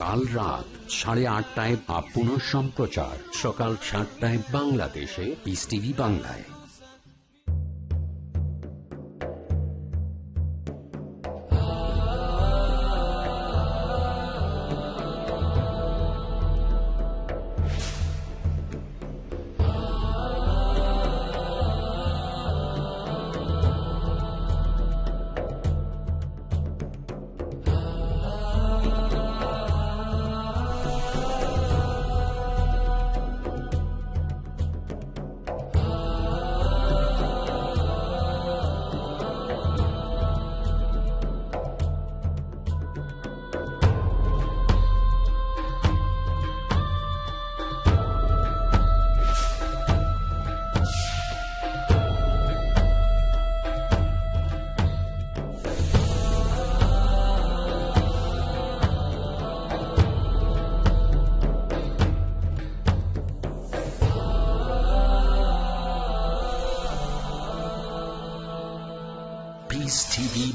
কাল রাত সাড়ে আটটায় বা সম্প্রচার সকাল সাতটায় বাংলাদেশে পিস টিভি বাংলায়।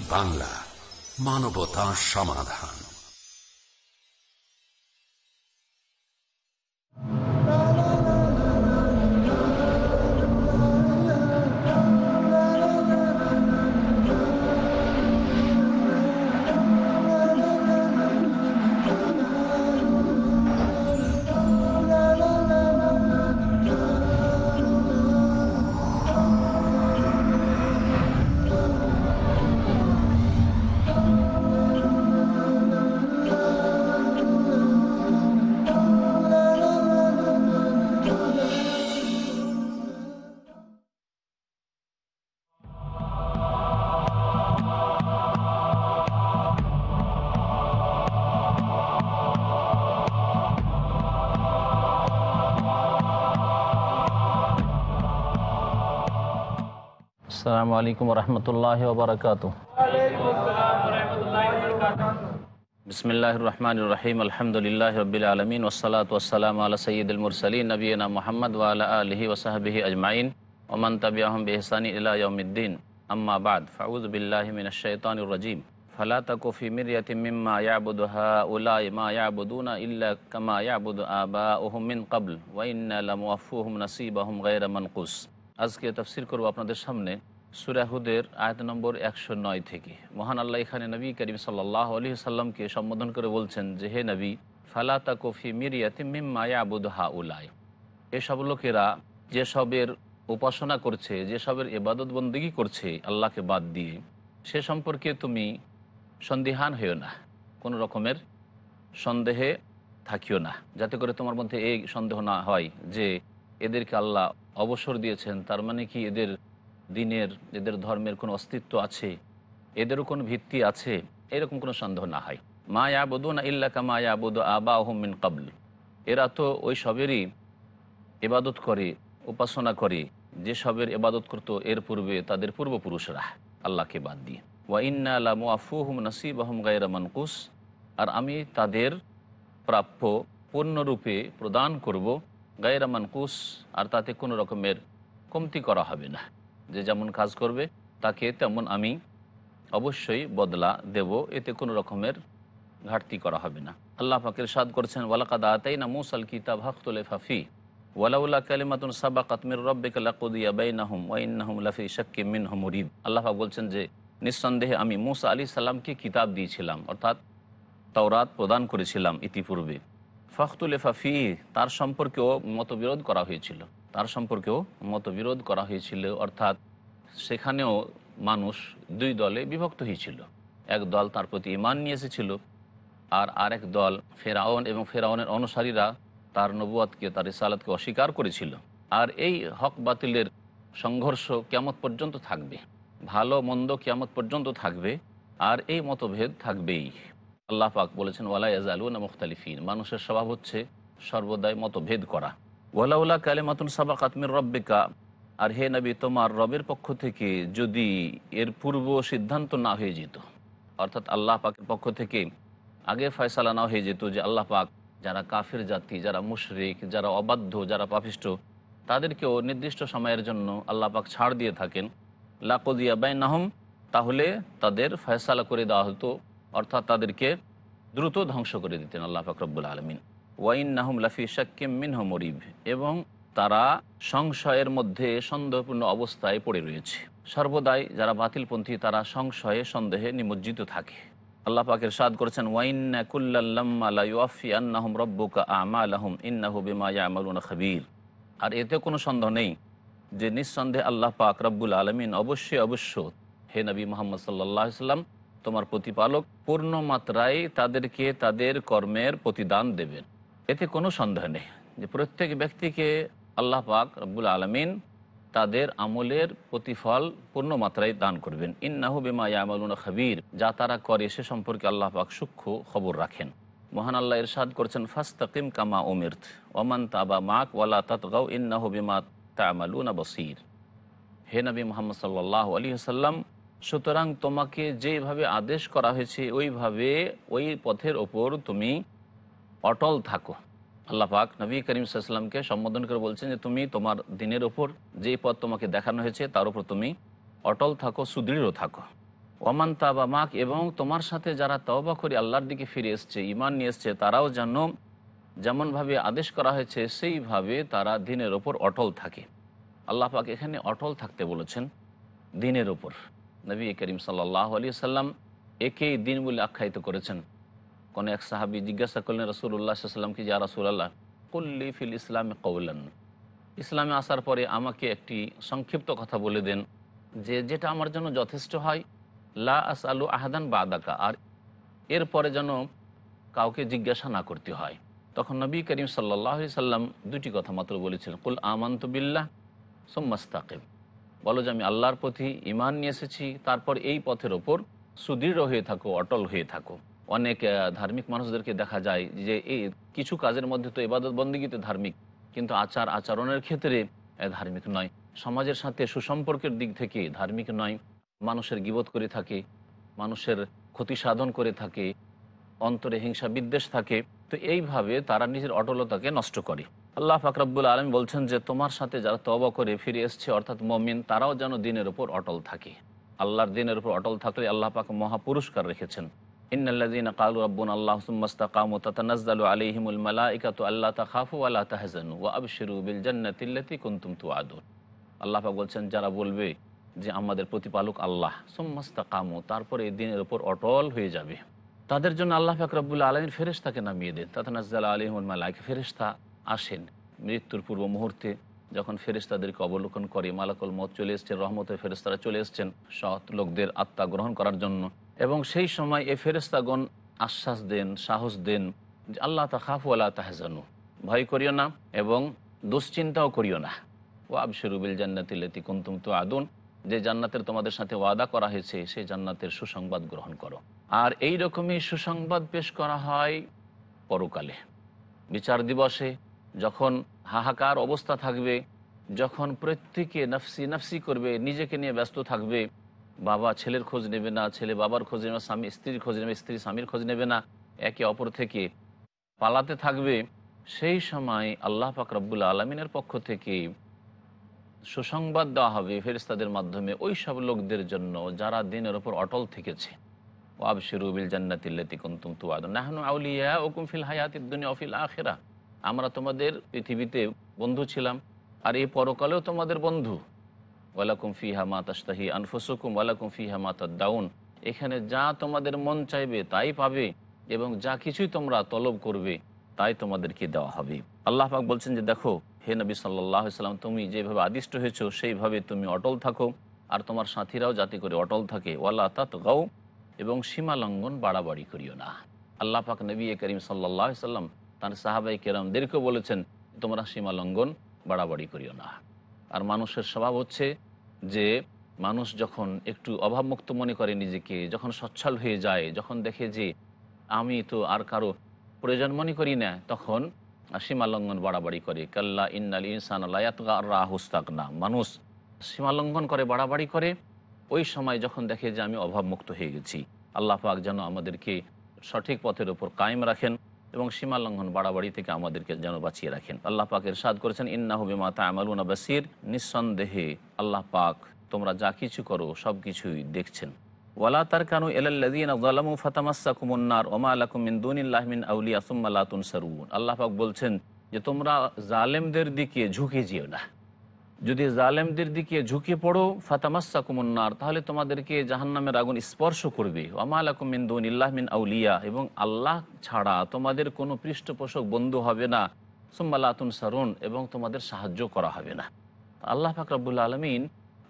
বাংলা মানবতা সমাধান। আসসালামু আলাইকুম রহমতুল্লাহ ওবরাকাত বিসমিল্লাহ রহমান রহিম আলহামদুলিল্লাহ রবিল আলমিন ওসালাত ওসালাম আল্লাহ সঈদুল মুরসলিন নবীনা মোহাম্মদ ওয়ালা আলহি ওসাহাবিহি আজমাইন ওমান তাবিআহম বেহসানি ইলা ইয়মিদ্দিন আম্মা বাদ ফাউজ বিল্লাহ মিন শাইতানির রাজিম ফালা তাকু ফি মিরয়াতিম মিম্মা ইয়াবুদু হাউলাই মা ইয়াবুদুনা ইল্লা কামা ইয়াবুদু আবাউহুম মিন ক্বাবল ওয়া ইন্না লামুওয়াফুহুম নাসিবাহুম গায়রা মানকুস আজকে তফসির করব আপনাদের সামনে সুরাহুদের আয়াত নম্বর একশো নয় থেকে। মহান আল্লাহ এখানে নবী করিম সাল্লাহ আলী সাল্লামকে সম্বোধন করে বলছেন যে, হে নবী ফালাতা কফি মিরিয়াতি মিম্মায়া আবুদ হা উলায় এসব লোকেরা যেসবের উপাসনা করছে, যেসবের এবাদত বন্দিগি করছে আল্লাহকে বাদ দিয়ে, সে সম্পর্কে তুমি সন্দিহান হইও না, কোনো রকমের সন্দেহে থাকিও না। যাতে করে তোমার মধ্যে এই সন্দেহ না হয় যে, এদেরকে আল্লাহ অবসর দিয়েছেন, তার মানে কি এদের দিনের, এদের ধর্মের কোনো অস্তিত্ব আছে, এদেরও কোনো ভিত্তি আছে, এরকম কোনো সন্দেহ না হয়। মা ইয়াবুদু না ইল্লাকা মা ইয়াবুদু আবা মিন কাবল এরা তো ওই সবেরই এবাদত করে, উপাসনা করে, যে সবের এবাদত করত এর পূর্বে তাদের পূর্বপুরুষরা, আল্লাহকে বাদ দিয়ে। ওয়া ইন্না আলা মুআফুহুম নাসিবাহুম গায়রা মানকুস। আর আমি তাদের প্রাপ্য পূর্ণরূপে প্রদান করব গায়রা মানকুস, আর তাতে কোনো রকমের কমতি করা হবে না। যে যেমন কাজ করবে, তাকে তেমন আমি অবশ্যই বদলা দেব। এতে কোনো রকমের ঘাটতি করা হবে না। আল্লাহ পাকের সাদ করছেন, ওয়ালাকাদ আতাই না মুসাল কিতাব হকতুল ফাফি ওয়ালাউল্লাহ কালিমাতুন সাবা কাতমির রব্বিক লাকুদিয়া বাইনাহুম ওয়াইন্নাহুম লাফি শাক্কি মিনহুম মুরিদ। আল্লাহ বলছেন যে, নিঃসন্দেহে আমি মুসা আলী সাল্লামকে কিতাব দিয়েছিলাম, অর্থাৎ তাওরাত প্রদান করেছিলাম ইতিপূর্বে। ফখতুল ফাফি তার সম্পর্কেও মতবিরোধ করা হয়েছিল। তার সম্পর্কেও মতবিরোধ করা হয়েছিল, অর্থাৎ সেখানেও মানুষ দুই দলে বিভক্ত হয়েছিল। এক দল তার প্রতি ইমান নিয়ে এসেছিল, আর আরেক দল ফেরাউন এবং ফেরাউনের অনুসারীরা তার নবুয়াতকে তার ইসালাতকে অস্বীকার করেছিল। আর এই হক বাতিলের সংঘর্ষ কেমত পর্যন্ত থাকবে, ভালো মন্দ কেমত পর্যন্ত থাকবে, আর এই মতভেদ থাকবেই। আল্লাহ পাক বলেছেন, ওয়ালা ইয়াজালুনা মুখতালিফিন মানুষের স্বভাব হচ্ছে সর্বদাই মতভেদ করা। ওয়ালাউলা কালেমাতুন সাবা কাতমির রব্বিকা। আর হে নবী, তোমার রবের পক্ষ থেকে যদি এর পূর্ব সিদ্ধান্ত না হয়ে যেত, অর্থাৎ আল্লাহ পাকের পক্ষ থেকে আগে ফয়সালা না হয়ে যেত যে আল্লাহ পাক যারা কাফের জাতি, যারা মুশরিক, যারা অবাধ্য, যারা পাপিষ্ট, তাদেরকেও নির্দিষ্ট সময়ের জন্য আল্লাহ পাক ছাড় দিয়ে থাকেন। লাকদিয়া বাই নাহম তাহলে তাদের ফয়সালা করে দেওয়া হতো, অর্থাৎ তাদেরকে দ্রুত ধ্বংস করে দিতেন আল্লাহ ফাকরবুল আলমিন। ওয়াইন নাহম লাফি শাক্কিম মিনহ মরিব, এবং তারা সংশয়ের মধ্যে সন্দেহপূর্ণ অবস্থায় পড়ে রয়েছে। সর্বদাই যারা বাতিলপন্থী, তারা সংশয়ে সন্দেহে নিমজ্জিত থাকে। আল্লাহ পাকের সাদ করেছেন ওয়াইন্না রব্বুকা আমালাহুম ইন্নাহু বিমা ইয়ামালুনা খাবীর। আর এতে কোনো সন্দেহ নেই যে নিঃসন্দেহে আল্লাহ পাক রব্বুল আলমিন অবশ্যই অবশ্য হে নবী মোহাম্মদ সাল্লাহ সাল্লাম, তোমার প্রতিপালক পূর্ণ মাত্রায় তাদেরকে তাদের কর্মের প্রতিদান দেবেন। এতে কোনো সন্দেহ নেই যে প্রত্যেক ব্যক্তিকে আল্লাহ পাক রব্বুল আলমিন তাদের আমলের প্রতিফল পূর্ণ মাত্রায় দান করবেন। ইন্নাহু বিমা ইয়ামালুনা খাবির, যা তারা করে সে সম্পর্কে আল্লাহ পাক সূক্ষ্ম খবর রাখেন। মহান আল্লাহ ইরশাদ করেছেন, ফাস্তাকিম কামা উমির্থ ওমান তাবা মাক ওয়ালা তাতগাও ইন্নাহু বিমা তামালুনা বসির। হে নবী মোহাম্মদ সাল্লাহ আলী সাল্লাম সুতরাং তোমাকে যেভাবে আদেশ করা হয়েছে, ওইভাবে ওই পথের ওপর তুমি অটল থাকো। আল্লাহ পাক নবী করিম সাল্লামকে সম্বোধন করে বলছেন যে, তুমি তোমার দিনের ওপর যে পথ তোমাকে দেখানো হয়েছে, তার উপর তুমি অটল থাকো, সুদৃঢ় থাকো। ওমান তাবা মাক এবং তোমার সাথে যারা তওবা করে আল্লাহর দিকে ফিরে এসছে ইমান নিয়ে এসছে, তারাও যেন যেমনভাবে আদেশ করা হয়েছে, সেইভাবে তারা দিনের ওপর অটল থাকে। আল্লাহ পাক এখানে অটল থাকতে বলেছেন দিনের ওপর নবী করিম সাল্লাহ আলী সাল্লাম একেই দিন বলে আখ্যায়িত করেছেন। কোন এক সাহাবি জিজ্ঞাসা করলেন রসুল্লাহ সাল্লামকে যা রসুল্লাহ কুল্লি ফিল ইসলামে কৌলান ইসলামে আসার পরে আমাকে একটি সংক্ষিপ্ত কথা বলে দেন, যে যেটা আমার জন্য যথেষ্ট হয়, লা আস আলু আহাদান বা আদাকা আর এরপরে যেন কাউকে জিজ্ঞাসা না করতে হয়। তখন নবী করিম সাল্লাহ সাল্লাম দুটি কথা মাত্র বলেছিলেন, কুল আমান্ত বিল্লাহ সোম্মাস্তাকিম বলো যে, আমি আল্লাহর প্রতি ইমান নিয়ে এসেছি, তারপর এই পথের ওপর সুদৃঢ় হয়ে থাকো, অটল হয়ে থাকো। অনেক ধার্মিক মানুষদেরকে দেখা যায় যে এই কিছু কাজের মধ্যে তো এবাদত বন্দীগীতে ধার্মিক, কিন্তু আচার আচরণের ক্ষেত্রে ধার্মিক নয়। সমাজের সাথে সুসম্পর্কের দিক থেকে ধার্মিক নয়। মানুষের গিবত করে থাকে, মানুষের ক্ষতি সাধন করে থাকে, অন্তরে হিংসা বিদ্বেষ থাকে, তো এইভাবে তারা নিজের অটলতাকে নষ্ট করে। আল্লাহ ফাকরাবুল আলম বলছেন যে, তোমার সাথে যারা তবা করে ফিরে এসছে, অর্থাৎ মমিন, তারাও যেন দিনের উপর অটল থাকে। আল্লাহর দিনের উপর অটল থাকলে আল্লাহ পাক মহা পুরস্কার রেখেছেন। ইন্নাল্লাযীনা ক্বালু রাব্বুনা আল্লাহু সুম্মা ইসতাকামু তাতানাজ্জালু আলাইহিমুল মালাইকাতু আল্লা তাখাফু ওয়া লা তাহজানু ওয়া আবশিরু বিল জান্নাতি আল্লাতী কুনতুম আল্লাহ পাক বলছেন, যারা বলবে যে আমাদের প্রতিপালক আল্লাহ, সুম্মা ইসতাকামু, তারপরে এই দিনের উপর অটল হয়ে যাবে। তাদের জন্য আল্লাহ পাক রব্বুল আলমীর ফেরেশতাকে নামিয়ে দেন। তাতানাজ্জালু আলাইহিমুল মালাইকা, ফেরেশতা আসেন মৃত্যুর পূর্ব মুহূর্তে। যখন ফেরেশতাদেরকে অবলোকন করে, মালাকুল মত চলে এসছেন রহমতের ফেরেশতারা চলে এসছেন, সৎ লোকদের আত্মা গ্রহণ করার জন্য। এবং সেই সময় এ ফেরেশতাগণ আশ্বাস দেন, সাহস দেন যে আল্লাহ তাহাফু আল্লাহ তাহজানু। ভয় করিও না এবং দুশ্চিন্তাও করিও না। ও আবশরুবিল জান্নাতিল্লাতি কুন্তুম তো আদুন যে জান্নাতের তোমাদের সাথে ওয়াদা করা হয়েছে সেই জান্নাতের সুসংবাদ গ্রহণ করো। আর এই রকমই সুসংবাদ পেশ করা হয় পরকালে। বিচার দিবসে যখন হাহাকার অবস্থা থাকবে, যখন প্রত্যেকে নফসি নফসি করবে, নিজেকে নিয়ে ব্যস্ত থাকবে বাবা ছেলের খোঁজ নেবে না, ছেলে বাবার খোঁজ নেবে স্বামী, স্ত্রীর খোঁজ নেবে স্ত্রী স্বামীর খোঁজ নেবে না, একে অপর থেকে পালাতে থাকবে। সেই সময় আল্লাহ পাক রব্বুল আলমিনের পক্ষ থেকে সুসংবাদ দেওয়া হবে ফেরিস্তাদের মাধ্যমে ওই সব লোকদের জন্য যারা দিনের ওপর অটল থেকেছে। আউলিয়া আমরা তোমাদের পৃথিবীতে বন্ধু ছিলাম, আর এই পরকালেও তোমাদের বন্ধু। ওয়ালাকুম ফিহা মা আনফুসুকুম, ওয়ালাকুম ফিহা মা এখানে যা তোমাদের মন চাইবে তাই পাবে এবং যা কিছুই তোমরা তলব করবে তাই তোমাদেরকে দেওয়া হবে। আল্লাহ পাক বলছেন যে, দেখো, হে নবী সাল্লাহ সাল্লাম, তুমি যেভাবে আদিষ্ট হয়েছো, সেইভাবে তুমি অটল থাকো। আর তোমার সাথীরাও যাতে করে অটল থাকে ওয়াল্লা তাত গাও এবং সীমা লঙ্ঘন বাড়াবাড়ি করিও না। আল্লাহ পাক নবী করিম সাল্লাহ সাল্লাম তার সাহাবাই কেরামদেরকেও বলেছেন, তোমরা সীমা লঙ্ঘন বাড়াবাড়ি করিও না। আর মানুষের স্বভাব হচ্ছে যে মানুষ যখন একটু অভাবমুক্ত মনে করে নিজেকে, যখন সচ্ছল হয়ে যায়, যখন দেখে যে আমি তো আর কারও প্রয়োজন মনে করি না, তখন সীমালঙ্ঘন বাড়াবাড়ি করে। কাল্লা ইন্নাল ইনসান রাহুস্তাক না মানুষ সীমালঙ্ঘন করে, বাড়াবাড়ি করে। ওই সময় যখন দেখে যে আমি অভাবমুক্ত হয়ে গেছি, আল্লাহ পাক যেন আমাদেরকে সঠিক পথের উপর কায়েম রাখেন। এবং সীমা লঙ্ঘন বাড়াবাড়ি থেকে আমাদেরকে যেন বাঁচিয়ে রাখেন। আল্লাহ পাকের সাদ করেছেন ইন্না হবে মাতা আমালুনা বাসির নিঃসন্দেহে আল্লাহ পাক তোমরা যা কিছু করো সব কিছুই দেখছেন। ওয়ালা তার কানু এলাল্লাদিন আলামু ফাতামাসা কুমন্নার ওমা সারুন আল্লাহ পাক বলছেন যে, তোমরা জালেমদের দিকে ঝুঁকে যেও না। যদি জালেমদের দিকে ঝুঁকে পড়ো ফাতামাসা কুমন্নার তাহলে তোমাদেরকে জাহান্নামের আগুন স্পর্শ করবে। ওমা আলাকুম মিন্দুন ইল্লাহ মিন আউলিয়া, এবং আল্লাহ ছাড়া তোমাদের কোনো পৃষ্ঠপোষক বন্ধু হবে না। সুম্মাল্লাতুন সারুন এবং তোমাদের সাহায্য করা হবে না। আল্লাহ ফাকরাবুল আলমিন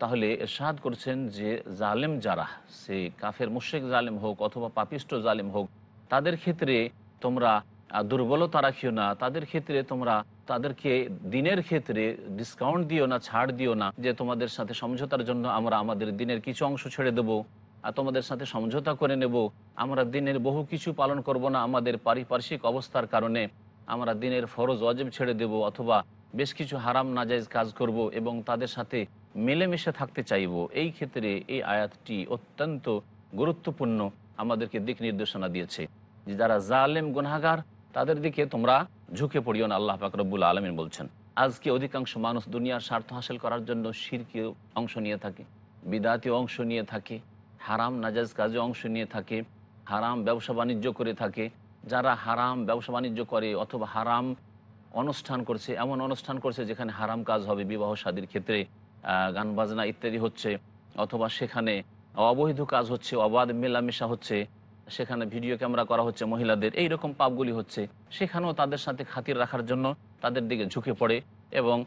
তাহলে এরশাদ করছেন যে, জালেম যারা, সে কাফের মুশেক জালেম হোক অথবা পাপিষ্ট জালেম হোক, তাদের ক্ষেত্রে তোমরা দুর্বলতা রাখিও না। তাদের ক্ষেত্রে তোমরা তাদেরকে দিনের ক্ষেত্রে ডিসকাউন্ট দিও না, ছাড় দিও না যে তোমাদের সাথে সমঝোতার জন্য আমরা আমাদের দিনের কিছু অংশ ছেড়ে দেবো আর তোমাদের সাথে সমঝোতা করে নেব। আমরা দিনের বহু কিছু পালন করব না আমাদের পারিপার্শ্বিক অবস্থার কারণে। আমরা দিনের ফরজ অজেব ছেড়ে দেব অথবা বেশ কিছু হারাম নাজাইজ কাজ করব এবং তাদের সাথে মিলেমিশে থাকতে চাইব। এই ক্ষেত্রে এই আয়াতটি অত্যন্ত গুরুত্বপূর্ণ আমাদেরকে দিক নির্দেশনা দিয়েছে। যারা জালেম গুনাগার তাদের দিকে তোমরা ঝুঁকে পড়িও না, আল্লাহ ফাকরবুল আলমিন বলছেন। আজকে অধিকাংশ মানুষ দুনিয়ার স্বার্থ হাসিল করার জন্য সিরকীয় অংশ নিয়ে থাকে বিদাতীয় অংশ নিয়ে থাকে, হারাম নাজাজ কাজে অংশ নিয়ে থাকে, হারাম ব্যবসা বাণিজ্য করে থাকে। যারা হারাম ব্যবসা বাণিজ্য করে অথবা হারাম অনুষ্ঠান করছে, এমন অনুষ্ঠান করছে যেখানে হারাম কাজ হবে, বিবাহ শাদীর ক্ষেত্রে গান বাজনা ইত্যাদি হচ্ছে, অথবা সেখানে অবৈধ কাজ হচ্ছে, অবাধ মেলামেশা হচ্ছে সেখানে ভিডিও ক্যামেরা করা হচ্ছে মহিলাদের। এই রকম পাপগুলি হচ্ছে। সেখানেও তাদের সাথে খাতির রাখার জন্য তাদের দিকে ঝুঁকে পড়ে এবং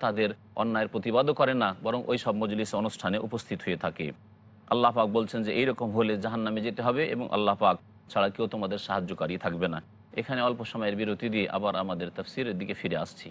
তাদের অন্যায়ের প্রতিবাদও করে না, বরং ওই সব মজলিস, অনুষ্ঠানে উপস্থিত হয়ে থাকে। আল্লাহ পাক বলছেন যে, এইরকম হলে জাহান নামে যেতে হবে এবং আল্লাহ পাক ছাড়া কেউ তোমাদের সাহায্যকারী থাকবে না। এখানে অল্প সময়ের বিরতি দিয়ে আবার আমাদের তফসিরের দিকে ফিরে আসছি।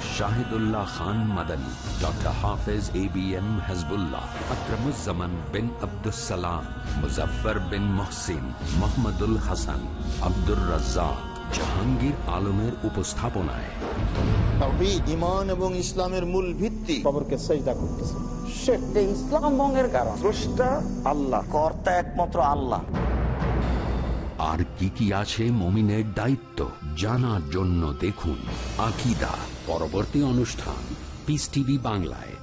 Shahidullah Khan Madani doctor Hafez A B M Hezbullah bin Abdussalam Mujaffar bin Mohsin Mohammadul Hasan Abdur Razzaq Jahangir আলমের উপস্থাপনায়। এবং ইসলামের মূল ভিত্তি। খবরকে সেজদা করতেছে। যে ইসলাম ভঙ্গের কারণ। স্রষ্টা আল্লাহ কর্তা একমাত্র আল্লাহ। আর কি কি আছে মমিনের দায়িত্ব জানার জন্য দেখুন আকিদা। পরবর্তী অনুষ্ঠান পিস টিভি বাংলায়।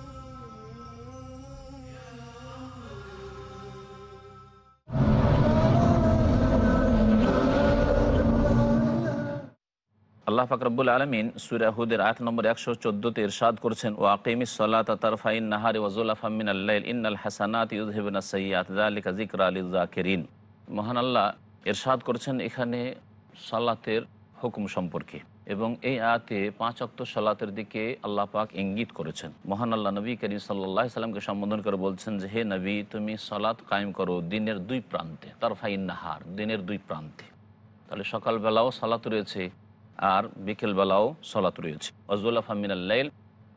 আল্লাহ ফাকরাবুল আলমিন সুরাহুদের আট নম্বর একশো চোদ্দোতে ইরশাদ করছেন ও আকিম সাল্লাত তারফাইন নাহারি ওয়াজুল্লাফামিন আল্লাহ ইন্নাল হাসানাত ইউজহিবিন সৈয়াত আলিকা জিকর আলী জাকেরিন মহান আল্লাহ ইরশাদ করছেন এখানে সালাতের হুকুম সম্পর্কে। এবং এই আয়াতে পাঁচ অক্ত সালাতের দিকে আল্লাহ পাক ইঙ্গিত করেছেন। মহান আল্লাহ নবী করিম সাল্লাহ সাল্লামকে সম্বোধন করে বলছেন যে, হে নবী, তুমি সালাত কায়েম করো দিনের দুই প্রান্তে। তার তারফাইন নাহার, দিনের দুই প্রান্তে। তাহলে সকালবেলাও সালাত রয়েছে আর বিকেলবেলাও সলাত রয়েছে। অজুল্লাহ ফামিনাল্লাইল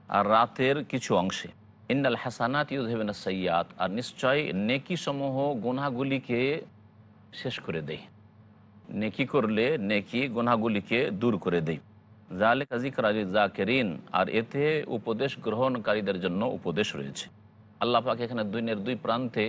আর রাতের কিছু অংশে। ইন্নাল হাসানাত ইউজহেবেন সৈয়াদ আর নিশ্চয় নেকি সমূহ গুনাগুলিকে শেষ করে দেয়। নেকি করলে নেকি গুনাগুলিকে দূর করে দেয় জালে কাজিকর আলী জাকেরিন আর এতে উপদেশ গ্রহণকারীদের জন্য উপদেশ রয়েছে। আল্লাহ পাক এখানে দুইনের দুই প্রান্তে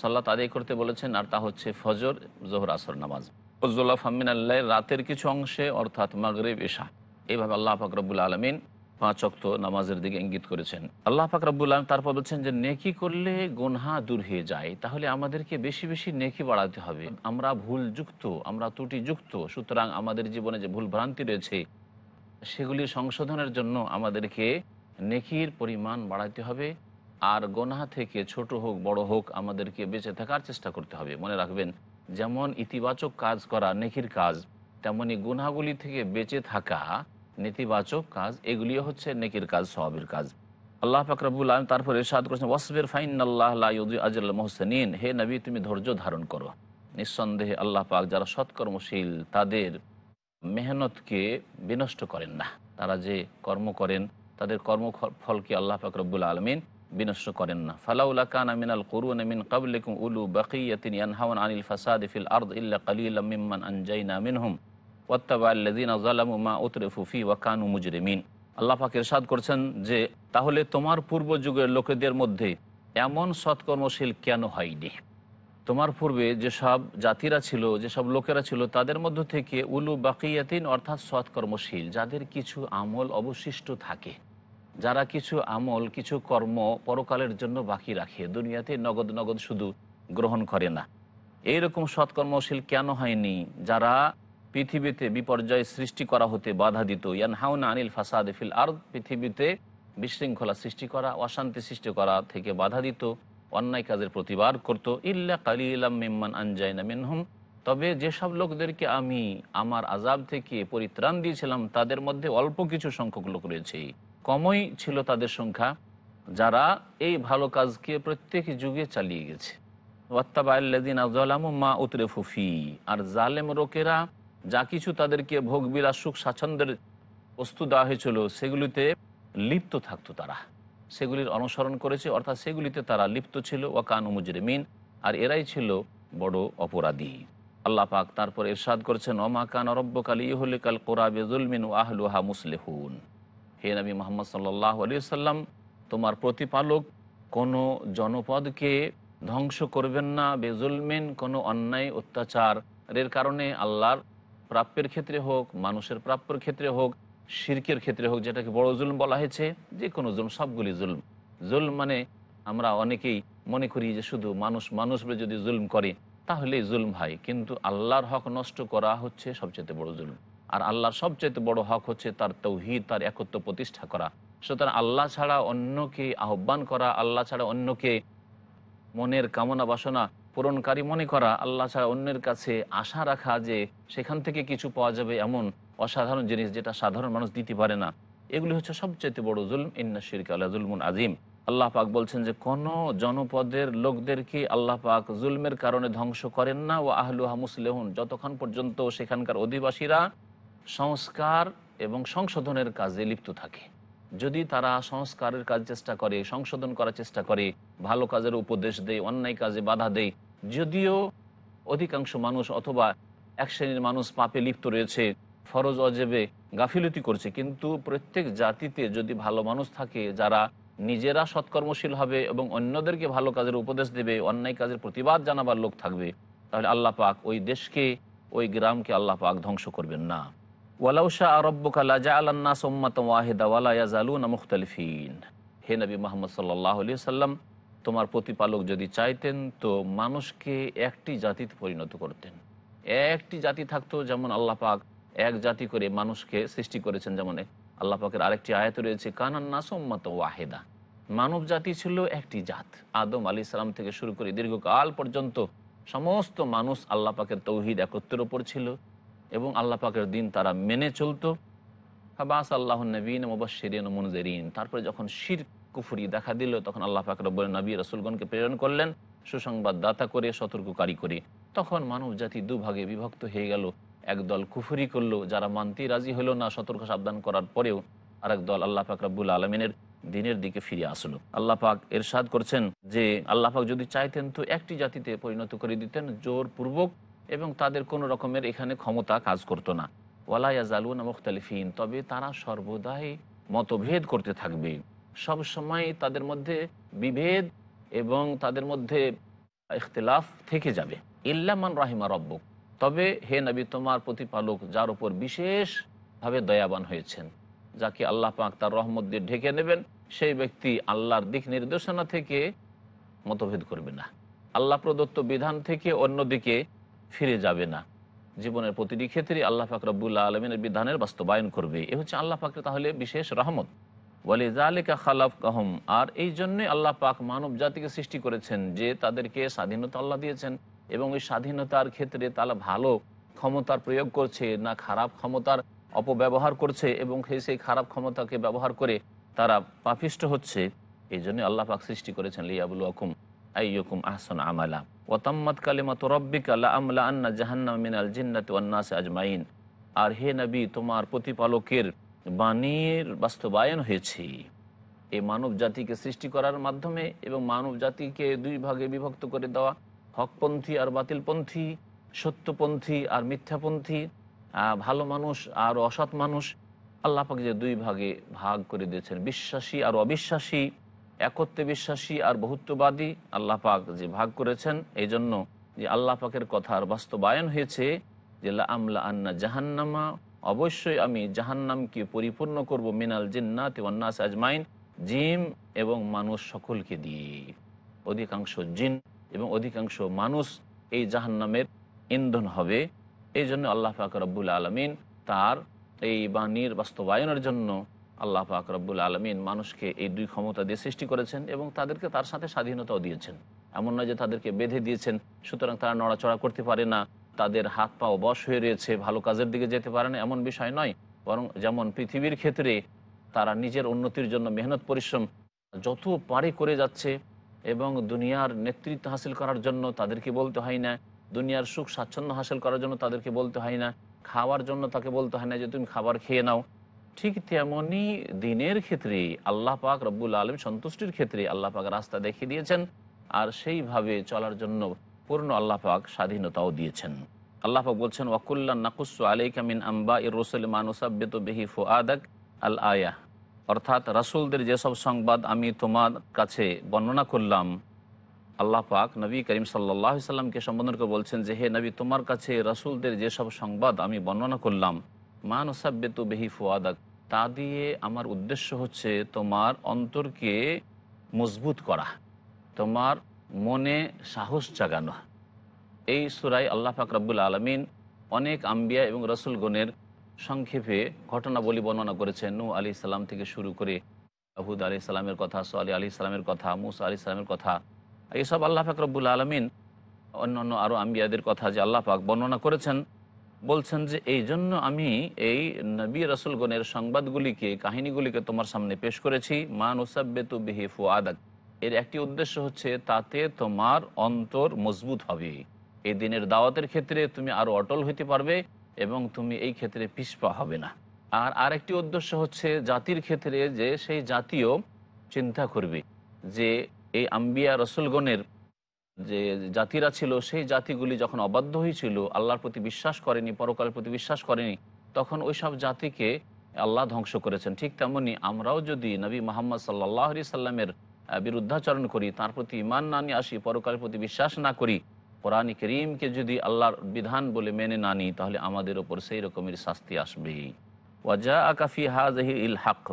সাল্লাত আদায় করতে বলেছেন, আর তা হচ্ছে ফজর, জোহর, আসর নামাজ। ফজল্লাহ ফাহমিন আল্লাহ রাতের কিছু অংশে, অর্থাৎ মাগরেব এশা এইভাবে আল্লাহ ফাকরবুল আলমিন পাঁচ অক্ত নামাজের দিকে ইঙ্গিত করেছেন। আল্লাহ ফাকরবুল আলম তারপর বলছেন যে, নেকি করলে গোনহা দূর হয়ে যায়, তাহলে আমাদেরকে বেশি বেশি নেকি বাড়াতে হবে। আমরা ভুল যুক্ত আমরা ত্রুটি যুক্ত সুতরাং আমাদের জীবনে যে ভুল ভ্রান্তি রয়েছে, সেগুলি সংশোধনের জন্য আমাদেরকে নেকির পরিমাণ বাড়াতে হবে। আর গোনাহা থেকে ছোট হোক, বড় হোক, আমাদেরকে বেঁচে থাকার চেষ্টা করতে হবে। মনে রাখবেন, যেমন ইতিবাচক কাজ করা নেকির কাজ, তেমনি গুনাহগুলি থেকে বেঁচে থাকা নেতিবাচক কাজ, এগুলিও হচ্ছে নেকির কাজ সবাবের কাজ। আল্লাহ ফাকরাবুল আলম তারপর এরশাদ করেছেন, ওয়াসবের ফাইন আল্লাহ আজল হে নবী, তুমি ধৈর্য ধারণ করো। নিঃসন্দেহে আল্লাহ পাক যারা সৎকর্মশীল, তাদের মেহনতকে বিনষ্ট করেন না। তারা যে কর্ম করেন, তাদের কর্মফলকে আল্লাহ ফাকরবুল আলমিন বিনষ্ট করেন না। ফালাউলা কান আমিনাল করুন মিন কাবলিকুম উলু বাকিয়াতিন ইয়ানহাউন আনিল ফাসাদ ফিল আরদ ইল্লা কালিলা মিম্মান আনজাইনা মিনহুম। ওয়াত্তাবা আল্লাযিনা যালামু মা উতরিফু ফি ওয়া কানু মুজরিমিন। আল্লাহ পাক ইরশাদ করছেন যে, তাহলে তোমার পূর্ব যুগের লোকেদের মধ্যে এমন সৎকর্মশীল কেন হয়নি? তোমার পূর্বে যেসব জাতিরা ছিল, যেসব লোকেরা ছিল, তাদের মধ্য থেকে উলু বাকিয়াতিন অর্থাৎ সৎকর্মশীল, যাদের কিছু আমল অবশিষ্ট থাকে, যারা কিছু আমল, কিছু কর্ম পরকালের জন্য বাকি রাখে, দুনিয়াতে নগদ নগদ শুধু গ্রহণ করে না। এইরকম সৎকর্মশীল কেন হয়নি? যারা পৃথিবীতে বিপর্যয় সৃষ্টি করা হতে বাধা দিত। ইয়ান হাউনা আনিল ফাসাদ ফিল আর পৃথিবীতে বিশৃঙ্খলা সৃষ্টি করা, অশান্তি সৃষ্টি করা থেকে বাধা দিত, অন্যায় কাজের প্রতিবাদ করতো। ইল্লা কালিলাম মিম্মান আনজাইনা মিনহুম। তবে যেসব লোকদেরকে আমি আমার আজাব থেকে পরিত্রাণ দিয়েছিলাম, তাদের মধ্যে অল্প কিছু সংখ্যক লোক রয়েছে। কমই ছিল তাদের সংখ্যা, যারা এই ভালো কাজকে প্রত্যেক যুগে চালিয়ে গেছে। ওয়াত্তাবাল্লাদিন আজলামু মা উতরে ফুফি আর জালেম লোকেরা যা কিছু তাদেরকে ভোগ বিলাস সুখ, স্বাচ্ছন্দ্যের বস্তু দেওয়া হয়েছিল, সেগুলিতে লিপ্ত থাকতো তারা। সেগুলির অনুসরণ করেছে, অর্থাৎ সেগুলিতে তারা লিপ্ত ছিল, ওয়াকান মুজরিমিন, আর এরাই ছিল বড় অপরাধী। আল্লাহ পাক তারপর ইরশাদ করেছেন, ওমা কান রব্বকাল ইহলি কাল কোরআবে জুলমিন আহলুহা মুসলেহুন। হে নবী মোহাম্মদ সাল্লাহ আলী সাল্লাম তোমার প্রতিপালক কোনো জনপদকে ধ্বংস করবেন না, বেজুলমিন কোনো অন্যায়, অত্যাচারের কারণে আল্লাহর প্রাপ্যের ক্ষেত্রে হোক, মানুষের প্রাপ্যের ক্ষেত্রে হোক, শির্কের ক্ষেত্রে হোক, যেটাকে বড় জুলম বলা হয়েছে, যে কোনো জুলম, সবগুলি জুলম। জুলম মানে আমরা অনেকেই মনে করি যে শুধু মানুষ মানুষ যদি জুলম করে, তাহলেই জুলম হয়। কিন্তু আল্লাহর হক নষ্ট করা হচ্ছে সবচেয়ে বড় জুলম। আর আল্লাহর সবচেয়ে বড় হক হচ্ছে তার তৌহিদ, তার একত্র প্রতিষ্ঠা করা। সুতরাং আল্লাহ ছাড়া অন্যকে আহ্বান করা, আল্লাহ ছাড়া অন্যকে মনের কামনা বাসনা পূরণকারী মনে করা, আল্লাহ ছাড়া অন্যের কাছে আশা রাখা যে সেখান থেকে কিছু পাওয়া যাবে এমন অসাধারণ জিনিস যেটা সাধারণ মানুষ দিতে পারে না। এগুলি হচ্ছে সবচেয়ে বড় জুলম। ইন্না শিরক আল্লাহ জুলমুন আজিম আল্লাহ পাক বলছেন যে, কোনো জনপদের লোকদেরকে আল্লাহ পাক জুলমের কারণে ধ্বংস করেন না। ও আহলুহা মুসলেহুন। যতক্ষণ পর্যন্ত সেখানকার অধিবাসীরা সংস্কার এবং সংশোধনের কাজে লিপ্ত থাকে। যদি তারা সংস্কারের কাজ চেষ্টা করে, সংশোধন করার চেষ্টা করে, ভালো কাজের উপদেশ দেয়, অন্যায় কাজে বাধা দেয় যদিও অধিকাংশ মানুষ অথবা এক শ্রেণির মানুষ পাপে লিপ্ত রয়েছে, ফরজ অজেবে গাফিলতি করছে, কিন্তু প্রত্যেক জাতিতে যদি ভালো মানুষ থাকে, যারা নিজেরা সৎকর্মশীল হবে এবং অন্যদেরকে ভালো কাজের উপদেশ দেবে, অন্যায় কাজের প্রতিবাদ জানাবার লোক থাকবে, তাহলে আল্লাহ পাক ওই দেশকে, ওই গ্রামকে আল্লাহ পাক ধ্বংস করবেন না। ওয়ালাউশা আরব্বকা লাজা আল্লান্না সোম্মাত ওয়াহিদা ওয়ালা ইয়াজালুনা মুখতালিফিন। হে নবী মোহাম্মদ সাল্লাহ আলিয়া সাল্লাম তোমার প্রতিপালক যদি চাইতেন, তো মানুষকে একটি জাতিতে পরিণত করতেন। একটি জাতি থাকতো যেমন আল্লাহ পাক, এক জাতি করে মানুষকে সৃষ্টি করেছেন যেমন আল্লাহ পাকের আরেকটি আয়ত রয়েছে কানান্না সোম্মাত ওয়াহেদা। মানব জাতি ছিল একটি জাত। আদম আলী সালাম থেকে শুরু করে দীর্ঘকাল পর্যন্ত সমস্ত মানুষ আল্লাহ পাকের তৌহিদ একত্রের ওপর ছিল এবং আল্লাহ পাকের দিন তারা মেনে চলতো। হাবাস আল্লাহ নবীন মুবাশিরিন মুনজেরিন। তারপরে যখন শির কুফুরি দেখা দিল, তখন আল্লাহ রব্বুল নবী রসুলগণকে প্রেরণ করলেন সুসংবাদ দাতা করে সতর্ককারী করে তখন মানব জাতি দুভাগে বিভক্ত হয়ে গেল। একদল কুফুরি করল, যারা মানতে রাজি হলো না, সতর্ক সাবধান করার পরেও আরেক দল আল্লাহ পাক রব্বুল আলমিনের দিনের দিকে ফিরে আসলো। আল্লাহ পাক এরশাদ করছেন যে, আল্লাহ পাক যদি চাইতেন তো একটি জাতিতে পরিণত করে দিতেন জোরপূর্বক এবং তাদের কোনো রকমের এখানে ক্ষমতা কাজ করতো না। ওয়ালাইয়া জালুন মুখতালিফিন, তবে তারা সর্বদাই মতভেদ করতে থাকবে। সব সময় তাদের মধ্যে বিভেদ এবং তাদের মধ্যে ইখতলাফ থেকে যাবে। ইল্লামান রাহিমা রব্বক। তবে হে নবী, তোমার প্রতিপালক যার উপর বিশেষভাবে দয়াবান হয়েছেন, যাকে আল্লাহ পাক তার রহমত দিয়ে ঢেকে নেবেন, সেই ব্যক্তি আল্লাহর দিক নির্দেশনা থেকে মতভেদ করবে না। আল্লাহ প্রদত্ত বিধান থেকে অন্যদিকে ফিরে যাবে না। জীবনের প্রতিটি ক্ষেত্রে আল্লাহ পাক রব্বুল্লাহ আলমিনের বিধানের বাস্তবায়ন করবে। এ হচ্ছে আল্লাহ পাকের তাহলে বিশেষ রহমত। বলে জালিকা খালাফ কাহম আর এই জন্যে আল্লাহ পাক মানব জাতিকে সৃষ্টি করেছেন যে তাদেরকে স্বাধীনতা আল্লাহ দিয়েছেন এবং এই স্বাধীনতার ক্ষেত্রে তারা ভালো ক্ষমতার প্রয়োগ করছে, না খারাপ ক্ষমতার অপব্যবহার করছে এবং সেই সেই খারাপ ক্ষমতাকে ব্যবহার করে তারা পাপিষ্ট হচ্ছে। এই জন্য আল্লাহ পাক সৃষ্টি করেছেন লিয়াবুল আকুম আইয়কুম আহসন আমালা। ওতাম্মদ কালিমাত রব্বিক আল্লাহ আমলা আন্না জাহান্নাম মিনাল জিন্নাত আজমাইন। আর হে নবী, তোমার প্রতিপালকের বাণীর বাস্তবায়ন হয়েছে। এই মানব জাতিকে সৃষ্টি করার মাধ্যমে এবং মানব জাতিকে দুই ভাগে বিভক্ত করে দেওয়া, হকপন্থী আর বাতিলপন্থী, সত্যপন্থী আর মিথ্যাপন্থী ভালো মানুষ আর অসৎ মানুষ, আল্লাহ পাক যে দুই ভাগে ভাগ করে দিয়েছেন। বিশ্বাসী আর অবিশ্বাসী, একত্রে বিশ্বাসী আর বহুত্ববাদী, আল্লাহ পাক যে ভাগ করেছেন। এই জন্য যে আল্লাহ পাকের কথার বাস্তবায়ন হয়েছে যে আমলা আন্না জাহান্নামা অবশ্যই আমি জাহান্নামকে পরিপূর্ণ করব মিনাল জিন্নাত ওয়ান্নাস আজমাইন জিম এবং মানুষ সকলকে দিয়ে। অধিকাংশ জিন এবং অধিকাংশ মানুষ এই জাহান্নামের ইন্ধন হবে। এই জন্য আল্লাহ পাক রব্বুল আলমিন তার এই বাণীর বাস্তবায়নের জন্য আল্লাহ পাক রব্বুল আলমিন মানুষকে এই দুই ক্ষমতা দিয়ে সৃষ্টি করেছেন এবং তাদেরকে তার সাথে স্বাধীনতাও দিয়েছেন। এমন নয় যে তাদেরকে বেঁধে দিয়েছেন, সুতরাং তারা নড়াচড়া করতে পারে না। তাদের হাত পা বশ হয়ে রয়েছে, ভালো কাজের দিকে যেতে পারে না, এমন বিষয় নয়। বরং যেমন পৃথিবীর ক্ষেত্রে তারা নিজের উন্নতির জন্য মেহনত, পরিশ্রম যত পারে করে যাচ্ছে এবং দুনিয়ার নেতৃত্ব হাসিল করার জন্য তাদেরকে বলতে হয় না, দুনিয়ার সুখ স্বাচ্ছন্দ্য হাসিল করার জন্য তাদেরকে বলতে হয় না, খাওয়ার জন্য তাকে বলতে হয় না যে তুমি খাবার খেয়ে নাও। ঠিক তেমনই দিনের ক্ষেত্রে আল্লাহ পাক রব্বুল আলম সন্তুষ্টির ক্ষেত্রে আল্লাহ পাক রাস্তা দেখিয়ে দিয়েছেন, আর সেইভাবে চলার জন্য পূর্ণ আল্লাহ পাক স্বাধীনতাও দিয়েছেন। আল্লাহ পাক বলছেন ওয়াকুল্লা নাকুসু আলাইকা মিন আম্বা ইর রসুল মানুসাব্বেত বেহি ফুআদাক আল আয়া। অর্থাৎ রাসূলদের যেসব সংবাদ আমি তোমার কাছে বর্ণনা করলাম, আল্লাহ পাক নবী করিম সাল্লাহ সাল্লামকে সম্বোধন করে বলছেন যে, হে নবী, তোমার কাছে রাসূলদের যেসব সংবাদ আমি বর্ণনা করলাম মানুসাব্বেত বেহি ফুআদাক, তা দিয়ে আমার উদ্দেশ্য হচ্ছে তোমার অন্তরকে মজবুত করা, তোমার মনে সাহস জাগানো। এই সুরাই আল্লাহ পাক রব্বুল আলমিন অনেক আম্বিয়া এবং রসুলগণের সংক্ষেপে ঘটনাবলী বর্ণনা করেছেন। নু আলি সাল্লাম থেকে শুরু করে আহুদ আলি সাল্লামের কথা সোয়ালি আলি সাল্লামের কথা, মুসা আলি সাল্লামের কথা এইসব আল্লাহ পাক রব্বুল আলমিন অন্যান্য আরও আম্বিয়াদের কথা যে আল্লাহ পাক বর্ণনা করেছেন, বলছেন যে এই জন্য আমি এই নবী রসুলগণের সংবাদগুলিকে, কাহিনীগুলিকে তোমার সামনে পেশ করেছি। মান ওসাব্বেতু বিহি ফুয়াদাক এর একটি উদ্দেশ্য হচ্ছে, তাতে তোমার অন্তর মজবুত হবে। এই দিনের দাওয়াতের ক্ষেত্রে তুমি আরও অটল হইতে পারবে এবং তুমি এই ক্ষেত্রে পিছপা হবে না। আর আরেকটি উদ্দেশ্য হচ্ছে, জাতির ক্ষেত্রে যে সেই জাতীয় চিন্তা করবে যে, এই আম্বিয়া রসুলগণের যে জাতিরা ছিল, সেই জাতিগুলি যখন অবাধ্য হয়েছিল, আল্লাহর প্রতি বিশ্বাস করেনি, পরকালের প্রতি বিশ্বাস করেনি, তখন ওই সব জাতিকে আল্লাহ ধ্বংস করেছেন। ঠিক তেমনি আমরাও যদি নবী মোহাম্মদ সাল্লাহ সাল্লামের বিরুদ্ধাচরণ করি, তার প্রতি ইমান না নিয়ে আসি, পরকালের প্রতি বিশ্বাস না করি, কোরআন করিমকে যদি আল্লাহর বিধান বলে মেনে না নিই, তাহলে আমাদের ওপর সেই রকমের শাস্তি আসবে ওয়াজা আকাফি হাজহি ইল হাক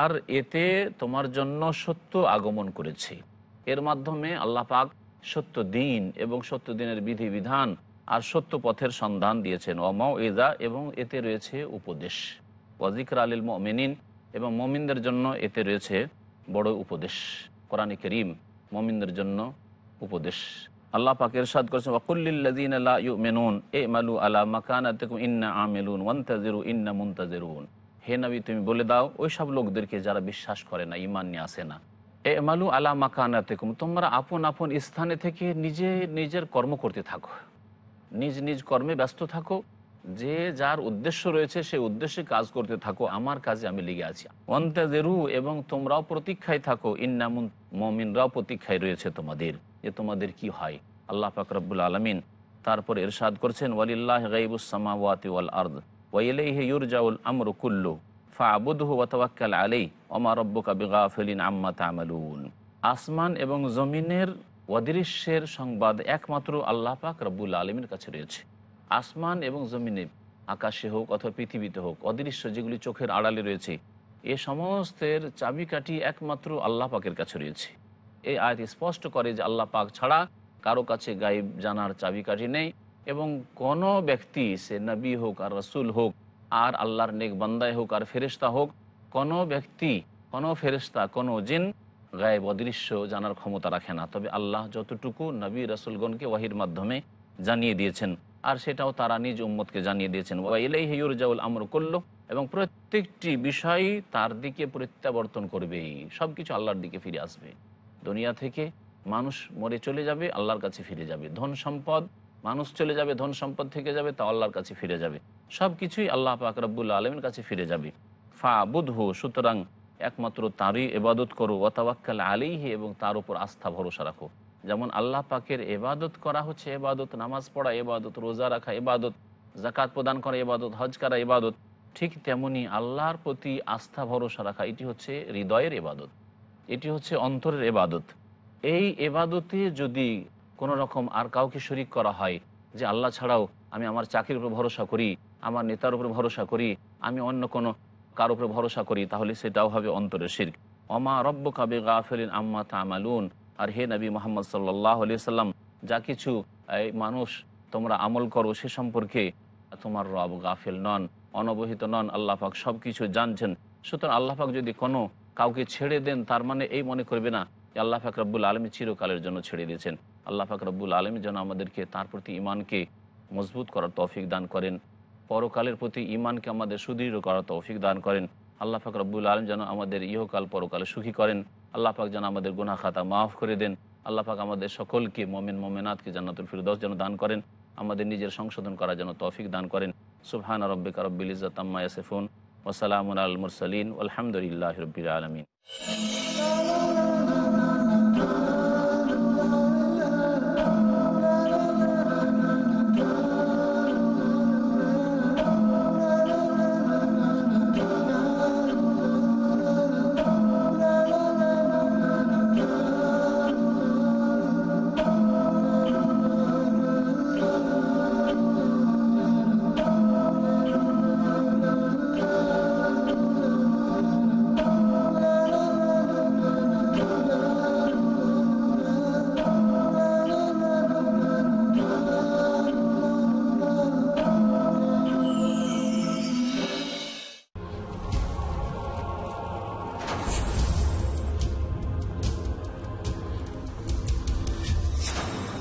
আর এতে তোমার জন্য সত্য আগমন করেছে। এর মাধ্যমে আল্লাহ পাক সত্য দিন এবং সত্য দিনের বিধি বিধান আর সত্য পথের সন্ধান দিয়েছেন। অমাও এজা এবং এতে রয়েছে উপদেশ। ওয়াজিকর আলীল মমিনিন, এবং মমিনদের জন্য এতে রয়েছে বড় উপদেশ। কোরআন করিম মমিনদের জন্য উপদেশ। আল্লাহ পাকের সাদ করেছেন ওয়াকুল্লিল্লাযীনা লা ইউমিনুন ইমালু আলা মাকানাতিকুম ইন্না আমিলুন ওয়ান্তাজিরু ইন্না মুনতাজিরুন। হে নবী, তুমি বলে দাও, ওই সব লোকদেরকে যারা বিশ্বাস করে না, ইমান নিয়ে আসে না। এ মালু আলা মাকানাতিকুম, তোমরা আপন আপন স্থানে থেকে নিজে নিজের কর্ম করতে থাকো। নিজ নিজ কর্মে ব্যস্ত থাকো যে যার উদ্দেশ্য রয়েছে সেই উদ্দেশ্যে কাজ করতে থাকো, আমার কাজে আমি লেগে আছি। অন্তাজেরু এবং তোমরাও প্রতীক্ষায় থাকো ইন্নামুন মমিনরাও প্রতীক্ষায় রয়েছে তোমাদের, যে তোমাদের কি হয়। আল্লাহ ফাকরাবুল আলমিন তারপর এরশাদ করছেন, ওয়ালিল্লাহ গাইবুসামাওয়াতি ওয়াল আর্দ ওয়াইলাইহি ইউরজাউল ফাবুদহু ওয়া তাওয়াক্কাল আলাই ওমা রব্বুকা বিগাফিলিন আম্মা আসমান এবং জমিনের অদৃশ্যের সংবাদ একমাত্র আল্লাহ পাক রব্বুল আলমীর কাছে রয়েছে। আসমান এবং জমিনে, আকাশে হোক অথবা পৃথিবীতে হোক, অদৃশ্য যেগুলি চোখের আড়ালে রয়েছে, এ সমস্তের চাবিকাঠি একমাত্র আল্লাহ পাকের কাছে রয়েছে। এই আয়াত স্পষ্ট করে যে আল্লাহ পাক ছাড়া কারও কাছে গায়েব জানার চাবিকাঠি নেই এবং কোনো ব্যক্তি, সে নবী হোক আর রসুল হোক, আর আল্লাহর নেক বান্দায় হোক আর ফেরেশতা হোক, কোনো ব্যক্তি, কোনো ফেরেশতা, কোনো জিন গায়েব অদৃশ্য জানার ক্ষমতা রাখে না। তবে আল্লাহ যতটুকু নবী, রসুলগণকে ওয়াহির মাধ্যমে জানিয়ে দিয়েছেন আর সেটাও তারা নিজ উম্মতকে জানিয়ে দিয়েছেন। ওয়াইলাই হিউরজাউল আমর করল এবং প্রত্যেকটি বিষয় তার দিকে প্রত্যাবর্তন করবেই। সব কিছু আল্লাহর দিকে ফিরে আসবে। দুনিয়া থেকে মানুষ মরে চলে যাবে, আল্লাহর কাছে ফিরে যাবে। ধন সম্পদ, মানুষ চলে যাবে, ধন সম্পদ থেকে যাবে, তা আল্লাহর কাছে ফিরে যাবে। সব কিছুই আল্লাহ পাক আলমের কাছে ফিরে যাবে। ফা বুধহু সুতরাং একমাত্র তারই এবাদত করো। ওয়াতাবাক্কাল আলিহি এবং তার উপর আস্থা ভরসা রাখো। যেমন আল্লাহ পাকের এবাদত করা হচ্ছে এবাদত নামাজ পড়া এবাদত রোজা রাখা এবাদত জাকাত প্রদান করা এবাদত হজ করা এবাদত ঠিক তেমনি আল্লাহর প্রতি আস্থা, ভরসা রাখা, এটি হচ্ছে হৃদয়ের এবাদত এটি হচ্ছে অন্তরের এবাদত এই এবাদতে যদি কোনো রকম আর কাউকে শরিক করা হয় যে আল্লাহ ছাড়াও আমি আমার চাকরির উপর ভরসা করি, আমার নেতার উপর ভরসা করি, আমি অন্য কোনো কার উপরে ভরসা করি, তাহলে সেটাও হবে অন্তরের শির্ক। অমা রব্ব কাবে গাফেলিন আম্মা তামালুন। আর হে নবী মোহাম্মদ সাল্লাহ সাল্লাম যা কিছু, এই মানুষ, তোমরা আমল করো সে সম্পর্কে তোমার রব গাফিল নন, অনবহিত নন, আল্লাহ পাক সব কিছু জানছেন। সুতরাং আল্লাহ পাক যদি কোনো কাউকে ছেড়ে দেন, তার মানে এই মনে করবে না যে আল্লাহ পাক রব্বুল আলমী চিরকালের জন্য ছেড়ে দিয়েছেন। আল্লাহ পাক রব্বুল আলমী যেন আমাদেরকে তার প্রতি ইমানকে মজবুত করার তৌফিক দান করেন, পরকালের প্রতি ইমানকে আমাদের সুদৃঢ় করার তৌফিক দান করেন। আল্লাহ পাক রব্বুল আলম যেন আমাদের ইহকাল পরকালে সুখী করেন। আল্লাহ পাক যেন আমাদের গুনা খাতা মাফ করে দেন। আল্লাহ পাক আমাদের সকলকে মমিন মমিনাথকে জান্নাতুল ফিরদৌস যেন দান করেন। আমাদের নিজের সংশোধন করার জন্য তৌফিক দান করেন। সুবহান রব্বিকা রব্বিল ইজ্জাত আম্মা ইয়াসিফুন। ওসালামুন আল মুরসালিন। আলহামদুলিল্লাহ রব্বিল আলমিন।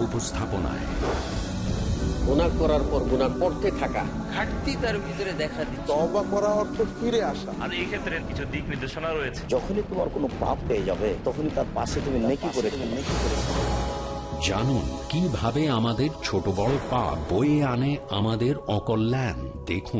উপস্থাপনায়। গুনাহ করার পর গুনাহ করতে থাকা। ঘাটতি তার ভিতরে দেখা দিচ্ছে। তবা করা অর্থ ফিরে আসা। আর এই ক্ষেত্রে কিছু দিক নির্দেশনা রয়েছে। যখনই তোমার কোনো পাপ পেয়ে যাবে তখনই তার পাশে তুমি নেকি করে নেকি করে জানুন কীভাবে আমাদের ছোট বড় পাপ বয়ে আনে আমাদের অকল্যাণ? দেখুন।